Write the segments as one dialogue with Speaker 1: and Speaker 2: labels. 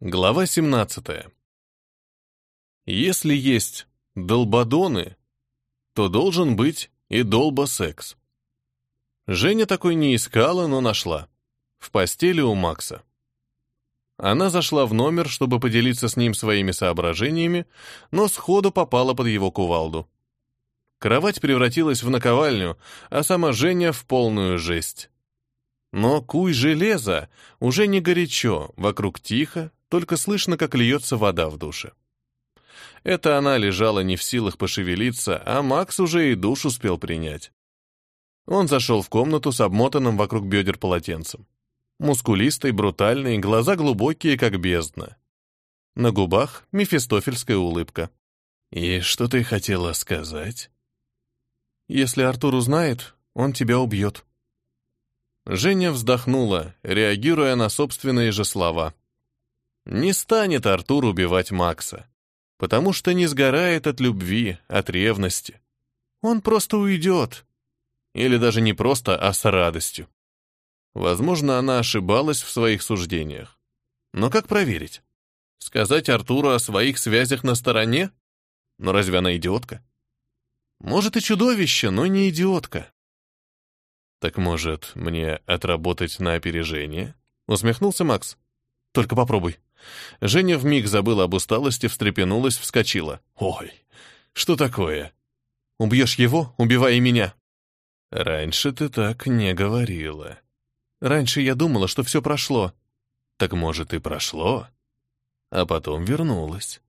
Speaker 1: Глава 17. Если есть долбодоны, то должен быть и долбосекс. Женя такой не искала, но нашла. В постели у Макса. Она зашла в номер, чтобы поделиться с ним своими соображениями, но сходу попала под его кувалду. Кровать превратилась в наковальню, а сама Женя в полную жесть. Но куй железо уже не горячо, вокруг тихо, только слышно, как льется вода в душе. Это она лежала не в силах пошевелиться, а Макс уже и душ успел принять. Он зашел в комнату с обмотанным вокруг бедер полотенцем. Мускулистый, брутальный, глаза глубокие, как бездна. На губах мефистофельская улыбка. «И что ты хотела сказать?» «Если Артур узнает, он тебя убьет». Женя вздохнула, реагируя на собственные же слова. Не станет Артур убивать Макса, потому что не сгорает от любви, от ревности. Он просто уйдет. Или даже не просто, а с радостью. Возможно, она ошибалась в своих суждениях. Но как проверить? Сказать Артуру о своих связях на стороне? Но разве она идиотка? Может, и чудовище, но не идиотка. Так может, мне отработать на опережение? Усмехнулся Макс. Только попробуй. Женя вмиг забыла об усталости, встрепенулась, вскочила. «Ой, что такое?» «Убьешь его, убивай меня». «Раньше ты так не говорила». «Раньше я думала, что все прошло». «Так, может, и прошло?» А потом вернулась.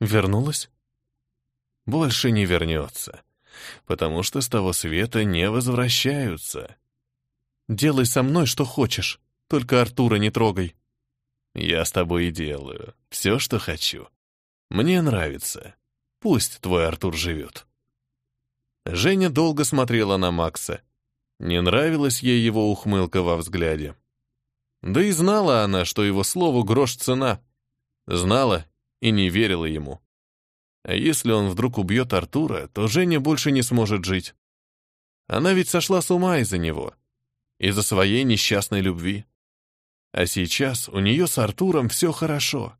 Speaker 1: «Вернулась?» «Больше не вернется, потому что с того света не возвращаются». «Делай со мной, что хочешь, только Артура не трогай». Я с тобой и делаю. Все, что хочу. Мне нравится. Пусть твой Артур живет. Женя долго смотрела на Макса. Не нравилась ей его ухмылка во взгляде. Да и знала она, что его слову грош цена. Знала и не верила ему. А если он вдруг убьет Артура, то Женя больше не сможет жить. Она ведь сошла с ума из-за него. Из-за своей несчастной любви. А сейчас у нее с Артуром все хорошо.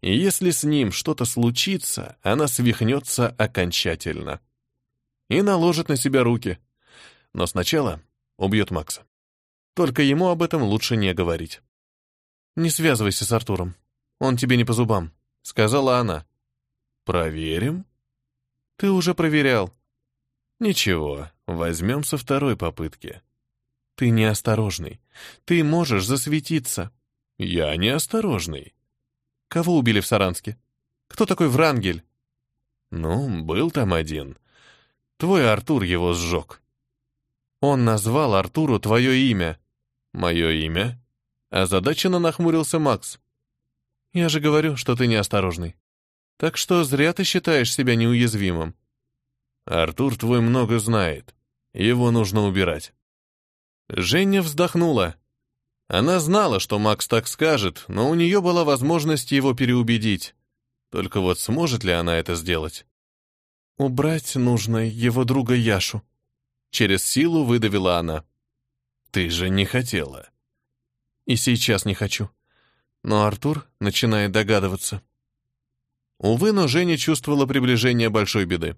Speaker 1: И если с ним что-то случится, она свихнется окончательно. И наложит на себя руки. Но сначала убьет Макса. Только ему об этом лучше не говорить. «Не связывайся с Артуром. Он тебе не по зубам», — сказала она. «Проверим?» «Ты уже проверял». «Ничего, возьмем со второй попытки». Ты неосторожный. Ты можешь засветиться. Я неосторожный. Кого убили в Саранске? Кто такой Врангель? Ну, был там один. Твой Артур его сжег. Он назвал Артуру твое имя. Мое имя? Озадаченно нахмурился Макс. Я же говорю, что ты неосторожный. Так что зря ты считаешь себя неуязвимым. Артур твой много знает. Его нужно убирать. Женя вздохнула. Она знала, что Макс так скажет, но у нее была возможность его переубедить. Только вот сможет ли она это сделать? «Убрать нужно его друга Яшу», — через силу выдавила она. «Ты же не хотела». «И сейчас не хочу». Но Артур начинает догадываться. Увы, но Женя чувствовала приближение большой беды.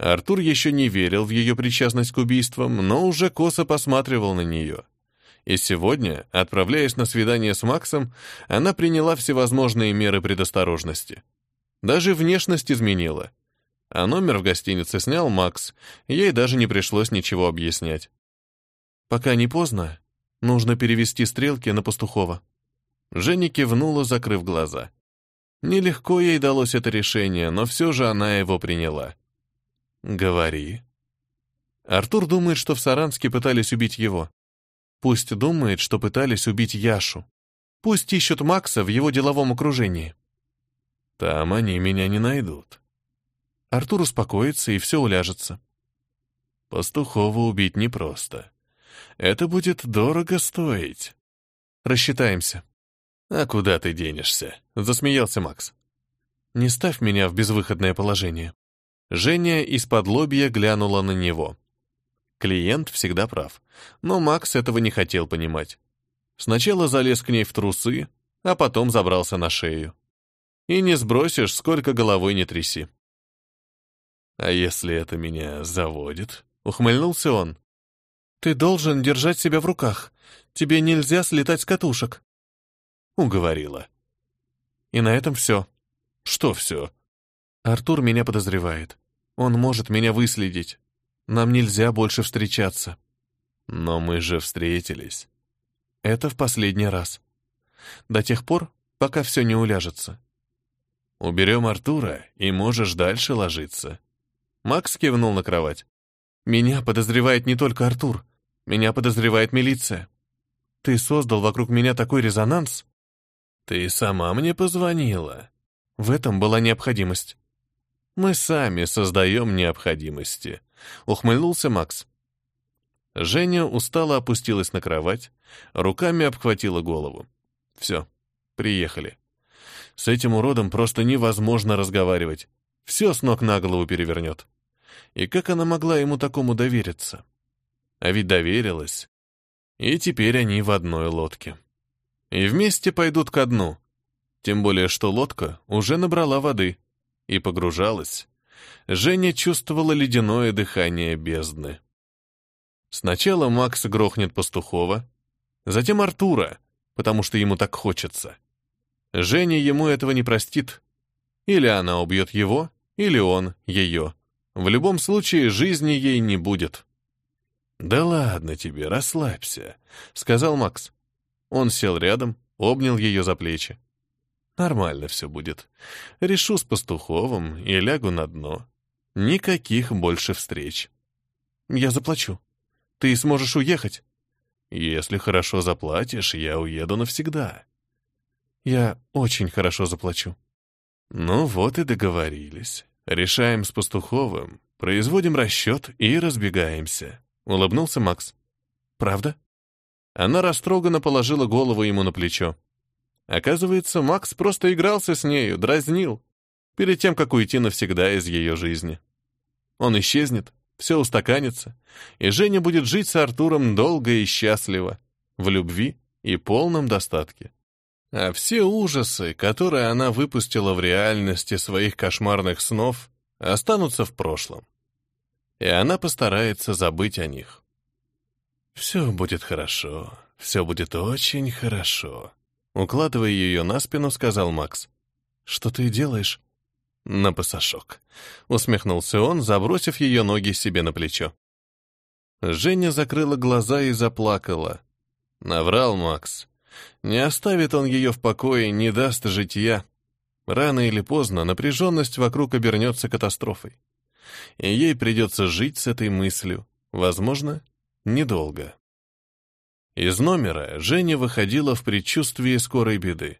Speaker 1: Артур еще не верил в ее причастность к убийствам, но уже косо посматривал на нее. И сегодня, отправляясь на свидание с Максом, она приняла всевозможные меры предосторожности. Даже внешность изменила. А номер в гостинице снял Макс, ей даже не пришлось ничего объяснять. «Пока не поздно, нужно перевести стрелки на Пастухова». Женя кивнула, закрыв глаза. Нелегко ей далось это решение, но все же она его приняла. Говори. Артур думает, что в Саранске пытались убить его. Пусть думает, что пытались убить Яшу. Пусть ищут Макса в его деловом окружении. Там они меня не найдут. Артур успокоится, и все уляжется. Пастухова убить непросто. Это будет дорого стоить. Рассчитаемся. А куда ты денешься? Засмеялся Макс. Не ставь меня в безвыходное положение. Женя из-под лобья глянула на него. Клиент всегда прав, но Макс этого не хотел понимать. Сначала залез к ней в трусы, а потом забрался на шею. И не сбросишь, сколько головой не тряси. «А если это меня заводит?» — ухмыльнулся он. «Ты должен держать себя в руках. Тебе нельзя слетать с катушек». Уговорила. И на этом все. Что все? Артур меня подозревает. Он может меня выследить. Нам нельзя больше встречаться. Но мы же встретились. Это в последний раз. До тех пор, пока все не уляжется. Уберем Артура, и можешь дальше ложиться. Макс кивнул на кровать. Меня подозревает не только Артур. Меня подозревает милиция. Ты создал вокруг меня такой резонанс. Ты сама мне позвонила. В этом была необходимость. Мы сами создаем необходимости. Ухмыльнулся Макс. Женя устало опустилась на кровать, руками обхватила голову. Все, приехали. С этим уродом просто невозможно разговаривать. Все с ног на голову перевернет. И как она могла ему такому довериться? А ведь доверилась. И теперь они в одной лодке. И вместе пойдут ко дну. Тем более, что лодка уже набрала воды и погружалась. Женя чувствовала ледяное дыхание бездны. Сначала Макс грохнет Пастухова, затем Артура, потому что ему так хочется. Женя ему этого не простит. Или она убьет его, или он ее. В любом случае, жизни ей не будет. «Да ладно тебе, расслабься», — сказал Макс. Он сел рядом, обнял ее за плечи. «Нормально все будет. Решу с Пастуховым и лягу на дно. Никаких больше встреч. Я заплачу. Ты сможешь уехать?» «Если хорошо заплатишь, я уеду навсегда». «Я очень хорошо заплачу». «Ну вот и договорились. Решаем с Пастуховым, производим расчет и разбегаемся», — улыбнулся Макс. «Правда?» Она растроганно положила голову ему на плечо. Оказывается, Макс просто игрался с нею, дразнил, перед тем, как уйти навсегда из ее жизни. Он исчезнет, все устаканится, и Женя будет жить с Артуром долго и счастливо, в любви и полном достатке. А все ужасы, которые она выпустила в реальности своих кошмарных снов, останутся в прошлом. И она постарается забыть о них. «Все будет хорошо, все будет очень хорошо», — укладывая ее на спину, сказал Макс. «Что ты делаешь?» «На пасашок», — усмехнулся он, забросив ее ноги себе на плечо. Женя закрыла глаза и заплакала. Наврал Макс. Не оставит он ее в покое, не даст житья. Рано или поздно напряженность вокруг обернется катастрофой. И ей придется жить с этой мыслью. Возможно, недолго. Из номера Женя выходила в предчувствии скорой беды.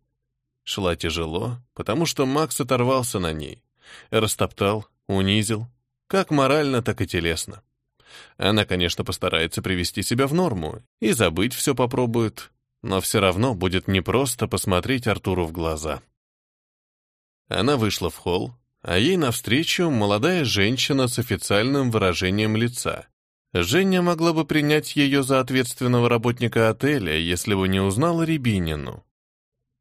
Speaker 1: Шла тяжело, потому что Макс оторвался на ней. Растоптал, унизил, как морально, так и телесно. Она, конечно, постарается привести себя в норму и забыть все попробует, но все равно будет непросто посмотреть Артуру в глаза. Она вышла в холл, а ей навстречу молодая женщина с официальным выражением лица. Женя могла бы принять ее за ответственного работника отеля, если бы не узнала Рябинину.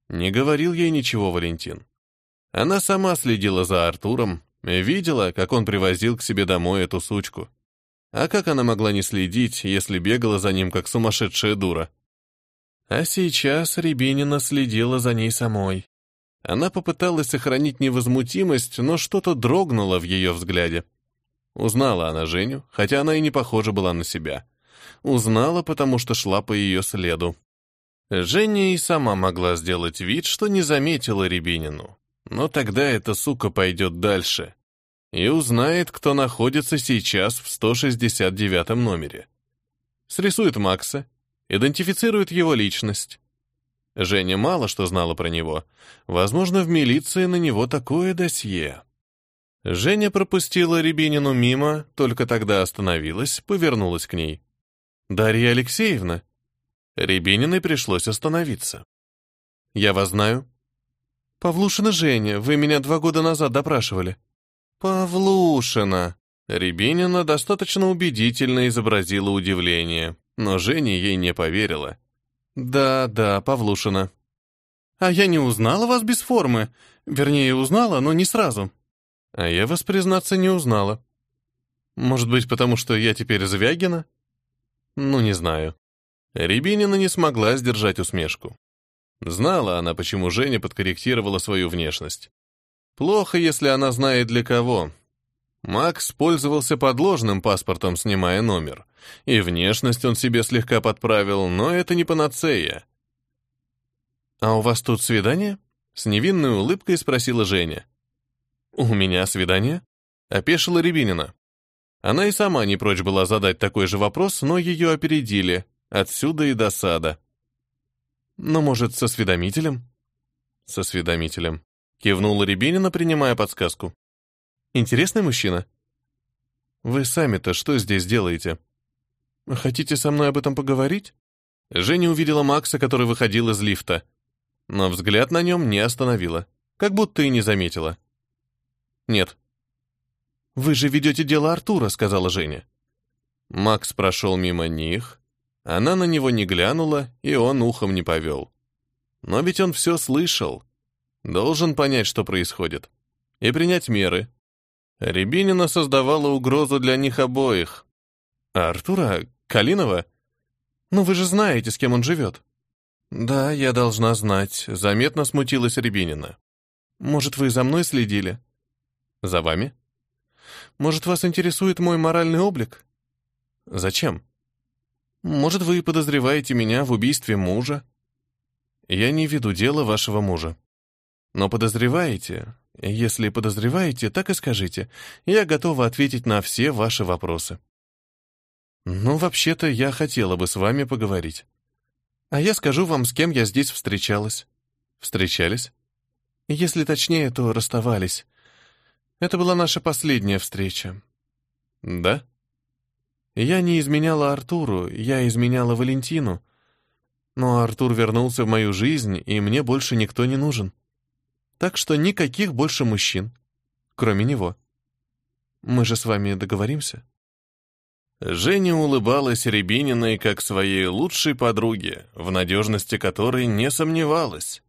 Speaker 1: Не говорил ей ничего Валентин. Она сама следила за Артуром, видела, как он привозил к себе домой эту сучку. А как она могла не следить, если бегала за ним, как сумасшедшая дура? А сейчас Рябинина следила за ней самой. Она попыталась сохранить невозмутимость, но что-то дрогнуло в ее взгляде. Узнала она Женю, хотя она и не похожа была на себя. Узнала, потому что шла по ее следу. Женя и сама могла сделать вид, что не заметила Рябинину. Но тогда эта сука пойдет дальше и узнает, кто находится сейчас в 169 номере. Срисует Макса, идентифицирует его личность. Женя мало что знала про него. Возможно, в милиции на него такое досье. Женя пропустила Рябинину мимо, только тогда остановилась, повернулась к ней. «Дарья Алексеевна?» Рябининой пришлось остановиться. «Я вас знаю». «Павлушина Женя, вы меня два года назад допрашивали». «Павлушина!» Рябинина достаточно убедительно изобразила удивление но Женя ей не поверила. «Да, да, Павлушина».
Speaker 2: А я не узнала вас без формы. Вернее, узнала, но не сразу.
Speaker 1: А я вас, признаться, не узнала. Может быть, потому что я теперь Звягина? Ну, не знаю. Рябинина не смогла сдержать усмешку. Знала она, почему Женя подкорректировала свою внешность. Плохо, если она знает для кого. Макс пользовался подложным паспортом, снимая номер. И внешность он себе слегка подправил, но это не панацея. «А у вас тут свидание?» С невинной улыбкой спросила Женя. «У меня свидание?» Опешила Рябинина. Она и сама не прочь была задать такой же вопрос, но ее опередили. Отсюда и досада. «Ну, может, со осведомителем?» «Со осведомителем», — кивнула Рябинина, принимая подсказку. «Интересный мужчина?» «Вы сами-то что здесь делаете?» «Хотите со мной об этом поговорить?» Женя увидела Макса, который выходил из лифта, но взгляд на нем не остановила, как будто и не заметила. «Нет». «Вы же ведете дело Артура», — сказала Женя. Макс прошел мимо них, она на него не глянула, и он ухом не повел. Но ведь он все слышал. Должен понять, что происходит. И принять меры. Рябинина создавала угрозу для них обоих. А Артура? Калинова? Ну вы же знаете, с кем он живет. Да, я должна знать. Заметно смутилась Рябинина. Может, вы за мной следили? За вами? Может, вас интересует мой моральный облик? Зачем? Может, вы подозреваете меня в убийстве мужа? Я не веду дело вашего мужа. Но подозреваете? Если подозреваете, так и скажите. Я готова ответить на все ваши вопросы. Ну, вообще-то, я хотела бы с вами поговорить. А я скажу вам, с кем я здесь встречалась. Встречались? Если точнее, то расставались. Это была наша последняя встреча. Да? Я не изменяла Артуру, я изменяла Валентину. Но Артур вернулся в мою жизнь, и мне больше никто не нужен. Так что никаких больше мужчин, кроме него. Мы же с вами договоримся?» Женя улыбалась Рябининой как своей лучшей подруге, в надежности которой не сомневалась,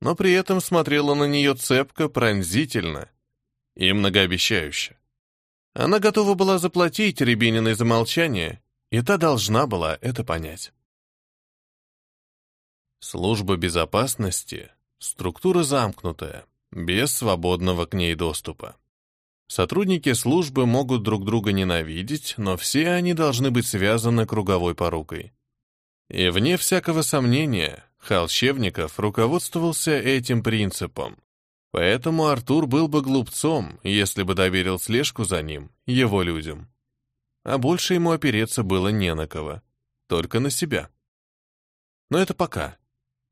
Speaker 1: но при этом смотрела на нее цепко, пронзительно и многообещающе. Она готова была заплатить Рябининой за молчание, и та должна была это понять. Служба безопасности — структура замкнутая, без свободного к ней доступа. Сотрудники службы могут друг друга ненавидеть, но все они должны быть связаны круговой порукой. И вне всякого сомнения, Холщевников руководствовался этим принципом, Поэтому Артур был бы глупцом, если бы доверил слежку за ним, его людям. А больше ему опереться было не на кого, только на себя. Но это пока.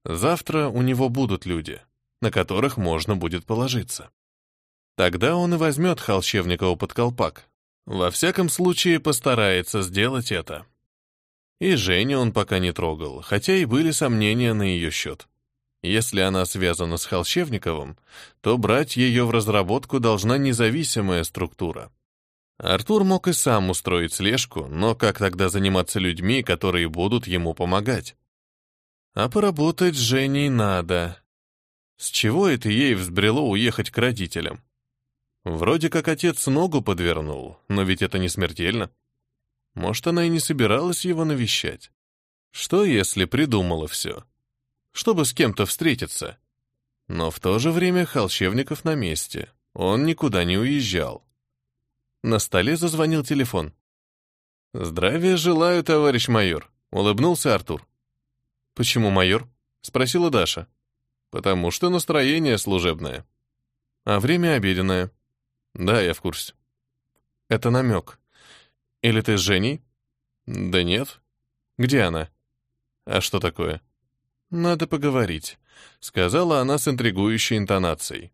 Speaker 1: Завтра у него будут люди, на которых можно будет положиться. Тогда он и возьмет Холщевникова под колпак. Во всяком случае, постарается сделать это. И Женю он пока не трогал, хотя и были сомнения на ее счет. Если она связана с Холщевниковым, то брать ее в разработку должна независимая структура. Артур мог и сам устроить слежку, но как тогда заниматься людьми, которые будут ему помогать? А поработать с Женей надо. С чего это ей взбрело уехать к родителям? Вроде как отец ногу подвернул, но ведь это не смертельно. Может, она и не собиралась его навещать. Что, если придумала все? Чтобы с кем-то встретиться. Но в то же время Холщевников на месте. Он никуда не уезжал. На столе зазвонил телефон. «Здравия желаю, товарищ майор», — улыбнулся Артур. «Почему майор?» — спросила Даша. «Потому что настроение служебное. А время обеденное». «Да, я в курсе». «Это намек. Или ты с Женей?» «Да нет». «Где она?» «А что такое?» «Надо поговорить», — сказала она с интригующей интонацией.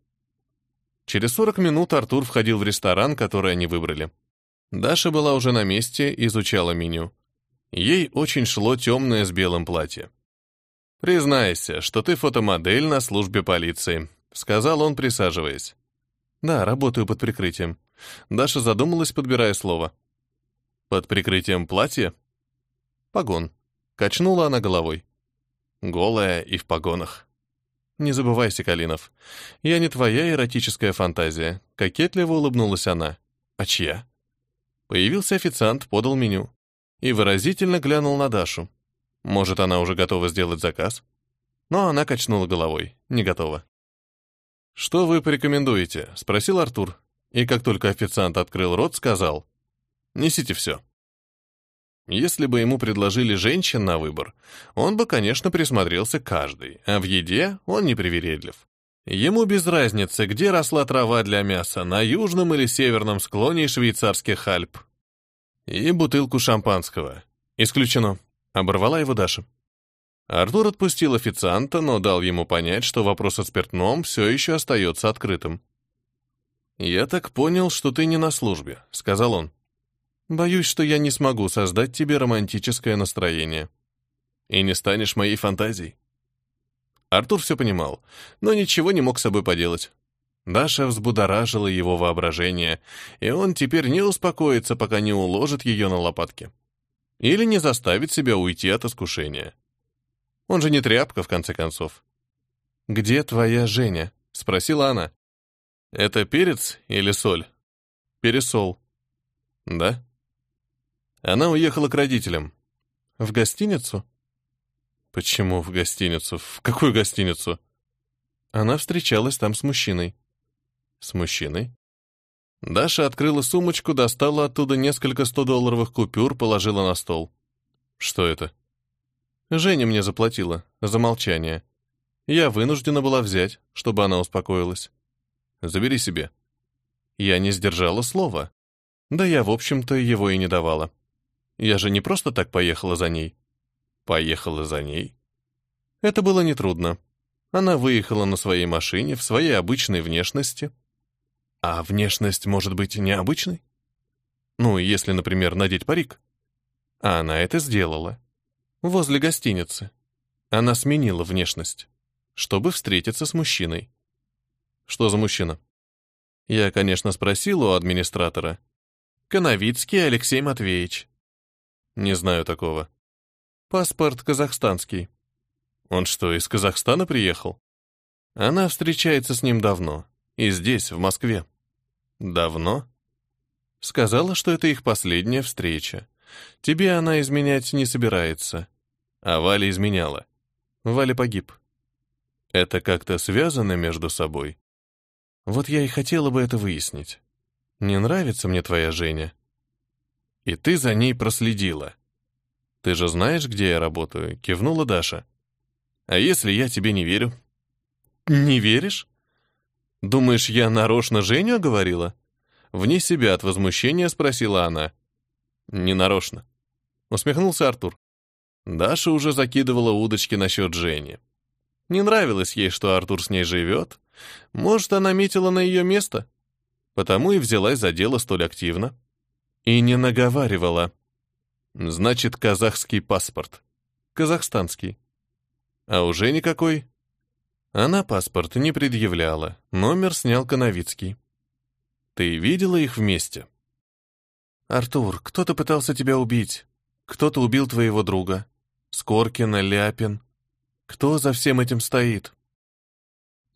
Speaker 1: Через сорок минут Артур входил в ресторан, который они выбрали. Даша была уже на месте, изучала меню. Ей очень шло темное с белым платье. «Признайся, что ты фотомодель на службе полиции», — сказал он, присаживаясь. «Да, работаю под прикрытием». Даша задумалась, подбирая слово. «Под прикрытием платья?» «Погон». Качнула она головой голая и в погонах. Не забывайся, Калинов. Я не твоя эротическая фантазия. Кокетливо улыбнулась она. А чья? Появился официант, подал меню. И выразительно глянул на Дашу. Может, она уже готова сделать заказ? Но она качнула головой. Не готова. «Что вы порекомендуете?» — спросил Артур. И как только официант открыл рот, сказал. «Несите все». Если бы ему предложили женщин на выбор, он бы, конечно, присмотрелся к каждой, а в еде он не привередлив. Ему без разницы, где росла трава для мяса, на южном или северном склоне швейцарских Альп. И бутылку шампанского. Исключено. Оборвала его Даша. Артур отпустил официанта, но дал ему понять, что вопрос о спиртном все еще остается открытым. «Я так понял, что ты не на службе», — сказал он. Боюсь, что я не смогу создать тебе романтическое настроение. И не станешь моей фантазией. Артур все понимал, но ничего не мог с собой поделать. Даша взбудоражила его воображение, и он теперь не успокоится, пока не уложит ее на лопатки. Или не заставит себя уйти от искушения. Он же не тряпка, в конце концов. «Где твоя Женя?» — спросила она. «Это перец или соль?» «Пересол». «Да?» Она уехала к родителям. В гостиницу? Почему в гостиницу? В какую гостиницу? Она встречалась там с мужчиной. С мужчиной? Даша открыла сумочку, достала оттуда несколько 100-долларовых купюр, положила на стол. Что это? Женя мне заплатила за молчание. Я вынуждена была взять, чтобы она успокоилась. Забери себе. Я не сдержала слова. Да я, в общем-то, его и не давала. Я же не просто так поехала за ней. Поехала за ней. Это было нетрудно. Она выехала на своей машине в своей обычной внешности. А внешность может быть необычной? Ну, если, например, надеть парик. А она это сделала. Возле гостиницы. Она сменила внешность, чтобы встретиться с мужчиной. Что за мужчина? Я, конечно, спросил у администратора. Коновицкий Алексей Матвеевич. Не знаю такого. Паспорт казахстанский. Он что, из Казахстана приехал? Она встречается с ним давно. И здесь, в Москве. Давно? Сказала, что это их последняя встреча. Тебе она изменять не собирается. А Валя изменяла. Валя погиб. Это как-то связано между собой? Вот я и хотела бы это выяснить. Не нравится мне твоя Женя. И ты за ней проследила. Ты же знаешь, где я работаю, кивнула Даша. А если я тебе не верю? Не веришь? Думаешь, я нарочно Женю говорила? Вне себя от возмущения спросила она. Не нарочно. Усмехнулся Артур. Даша уже закидывала удочки насчет Жени. Не нравилось ей, что Артур с ней живет. Может, она метила на ее место? Потому и взялась за дело столь активно. И не наговаривала. Значит, казахский паспорт. Казахстанский. А уже никакой. Она паспорт не предъявляла. Номер снял Коновицкий. Ты видела их вместе? Артур, кто-то пытался тебя убить. Кто-то убил твоего друга. Скоркина, Ляпин. Кто за всем этим стоит?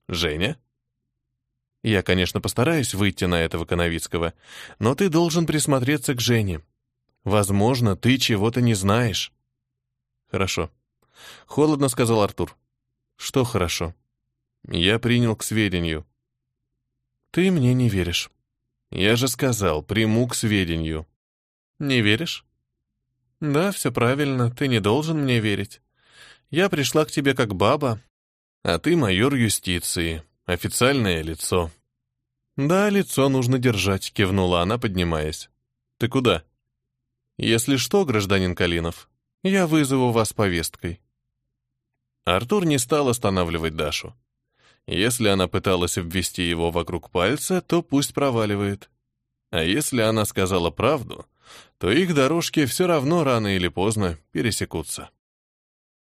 Speaker 1: Женя? Я, конечно, постараюсь выйти на этого Коновицкого, но ты должен присмотреться к Жене. Возможно, ты чего-то не знаешь. Хорошо. Холодно сказал Артур. Что хорошо? Я принял к сведению. Ты мне не веришь. Я же сказал, приму к сведению. Не веришь? Да, все правильно, ты не должен мне верить. Я пришла к тебе как баба, а ты майор юстиции. Официальное лицо. Да, лицо нужно держать, кивнула она, поднимаясь. Ты куда? Если что, гражданин Калинов, я вызову вас повесткой. Артур не стал останавливать Дашу. Если она пыталась обвести его вокруг пальца, то пусть проваливает. А если она сказала правду, то их дорожки все равно рано или поздно пересекутся.